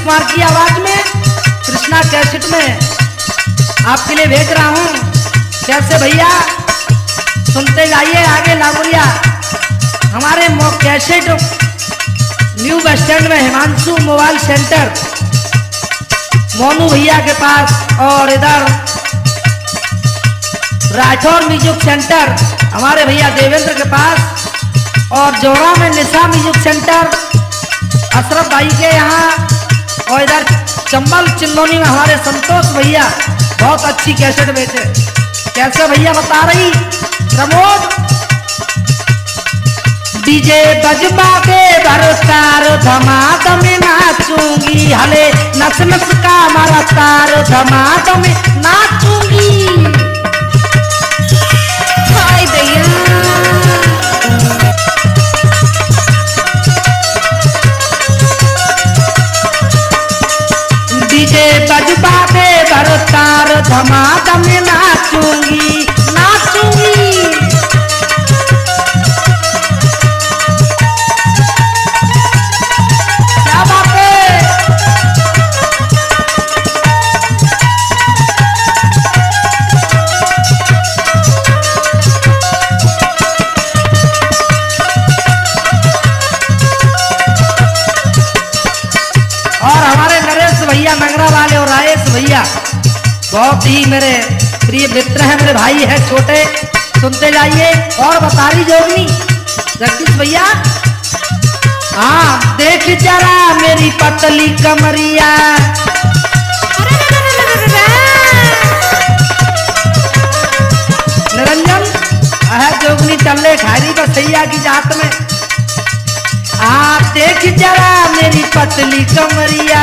कुमार की आवाज़ में, कृष्णा कैसेट में आपके लिए भेज रहा हूँ। कैसे भैया? सुनते जाइए आगे लागुरिया हमारे कैसेट न्यू बस स्टैंड में हिमांशु मोबाइल सेंटर मोनू भैया के पास और इधर राठौर म्यूज़िक सेंटर हमारे भैया देवेंद्र के पास और जोड़ा में निशा म्यूज़िक सेंटर अशरफ भाई के यहाँ और इधर चंबल चिल्लोनी में हमारे संतोष भैया बहुत अच्छी कैसेट बेचे। कैसे भैया बता रही? प्रमोद? डीजे बजबा के भरतार धमाधम नाचूँगी। हले नस नस का मारा तार, धमाधम नाचूँगी। डीजे बजबा के भरतार धमाधम नाचूँगी नाचूँगी। और हमारे नरेश भैया नगरा वाले और राजेश भैया। बहुत ही मेरे प्रिय मित्र हैं, मेरे भाई हैं, छोटे। सुनते जाइए और बता रही जोगनी। जगदीश भैया। हाँ देख जरा मेरी पतली कमरिया। निरंजन, अह जोगनी, चल चले खारी बसैया की जात में। आप देख जरा मेरी पतली कमरिया।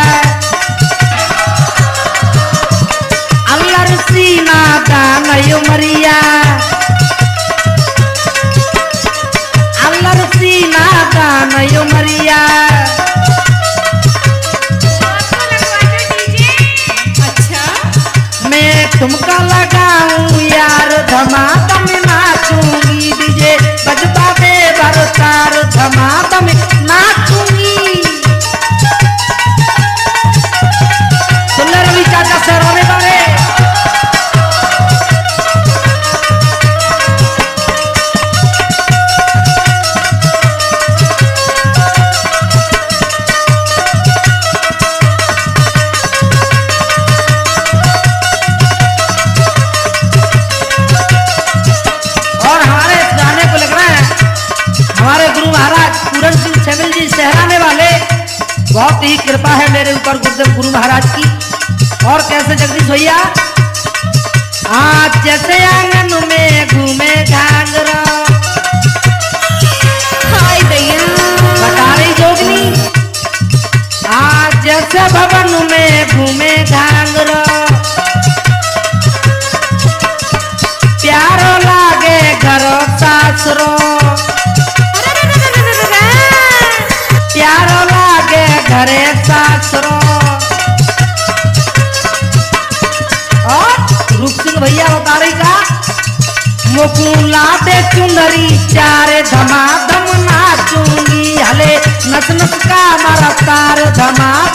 अल्लाह सीना दानयो मरिया अल्लाह मरिया ही कृपा है मेरे ऊपर गुरुदेव गुरु महाराज की। और कैसे जगदीश भैया? आज जैसे आँगन में घूमे घाघरा। हाय दैया बता रही जोगनी। आज जैसे भवन में घूमे घाघरा। और रूप भैया बता रही का मुकुला दे चुंदरी, चारे धमाधम नाचूँगी। हले नच नच का मारा तार धमाधम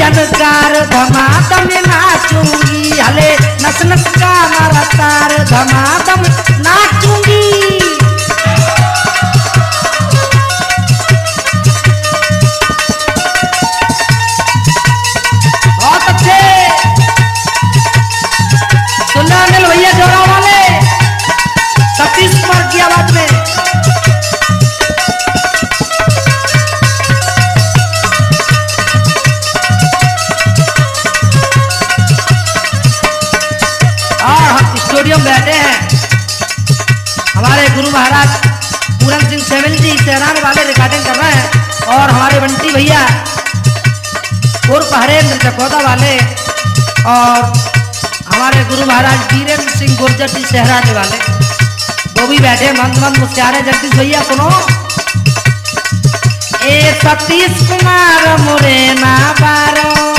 जनकार धमाधम नाचूँगी। हले नस नस का मारा तार धमाधम स्टूडियो में बैठे हैं। हमारे गुरु महाराज पूरन सिंह सेवन जी सहरान वाले रिकॉर्डिंग कर रहे हैं और हमारे बंटी भैया, उर्फ़ हरेंद्र चकौदा वाले और हमारे गुरु महाराज वीरेंद्र सिंह गुर्जर जी, सहराने वाले। वो भी बैठे मंद मंद मुस्कारे जगदीश भैया, सुनो। ए सतीश कुमार मुरेना बारो ए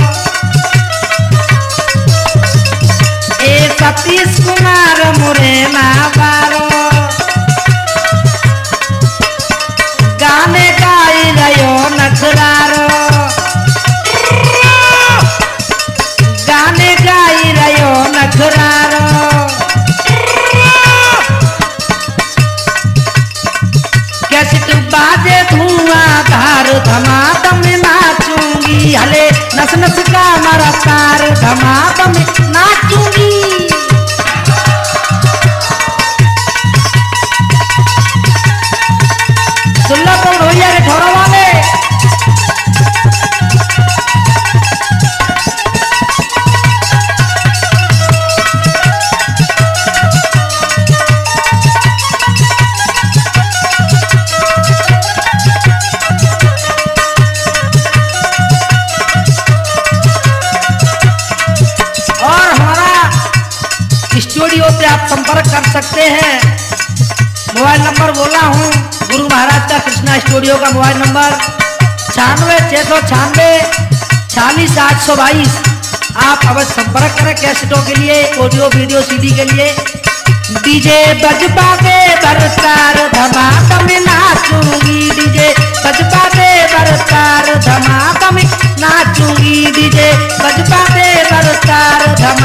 सतीश कुमार मुरे मारो गाने गाई रयो नखरारो। स्टूडियो से आप संपर्क कर सकते हैं। मोबाइल नंबर बोला हूँ। गुरु महाराज का कृष्णा स्टूडियो का मोबाइल नंबर। छियानवे छः सौ छियानवे छियालीस आठ सौ बाईस। आप अवश्य संपर्क करें कैसेटों के लिए, ऑडियो, वीडियो, सीडी के लिए। डीजे बजबा दे बरसार में नाचूँगी डीजे। बजबा दे बरसार धमाका में नाचूँगी डीजे। बजबा दे बरसार धमाका में